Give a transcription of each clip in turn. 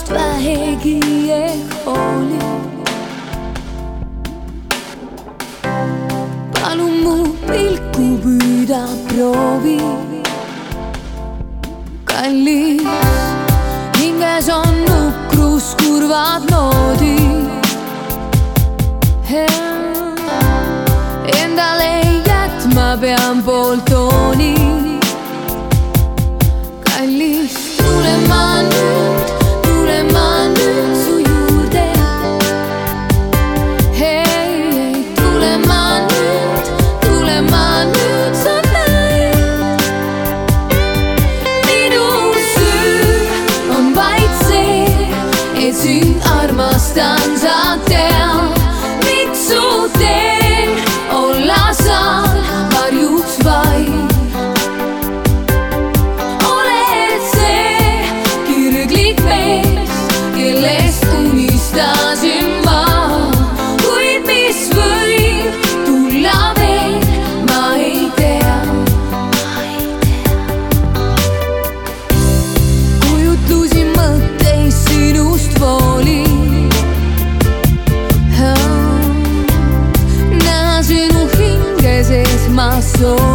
minust vähegi ehk hoolib. palun mu pilku püüda, proovi. kallis, hinges on nukrus kurvad noodid. Endale jätma pean pool tooni. kallis, tule ma nüüd. distance yo.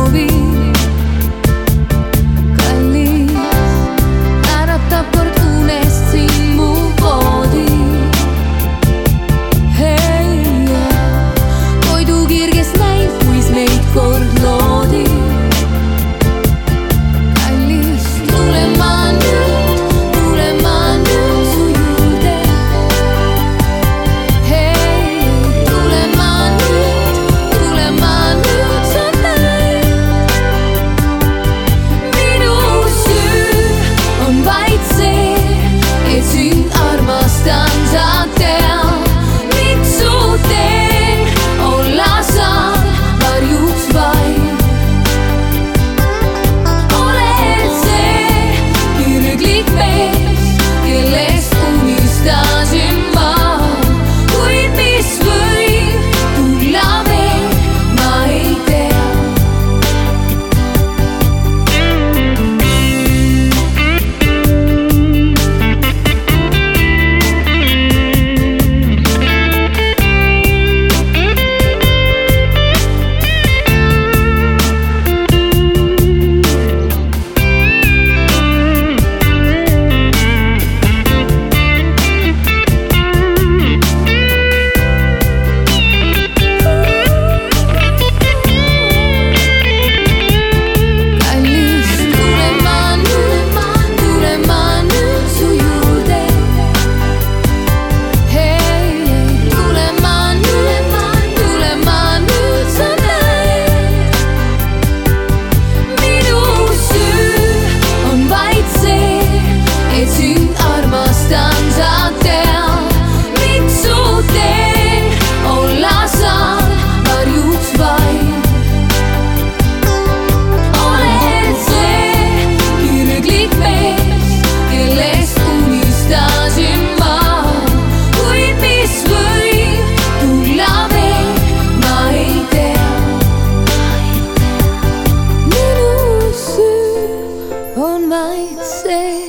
might say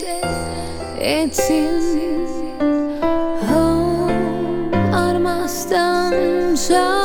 it's in home Armastan çağır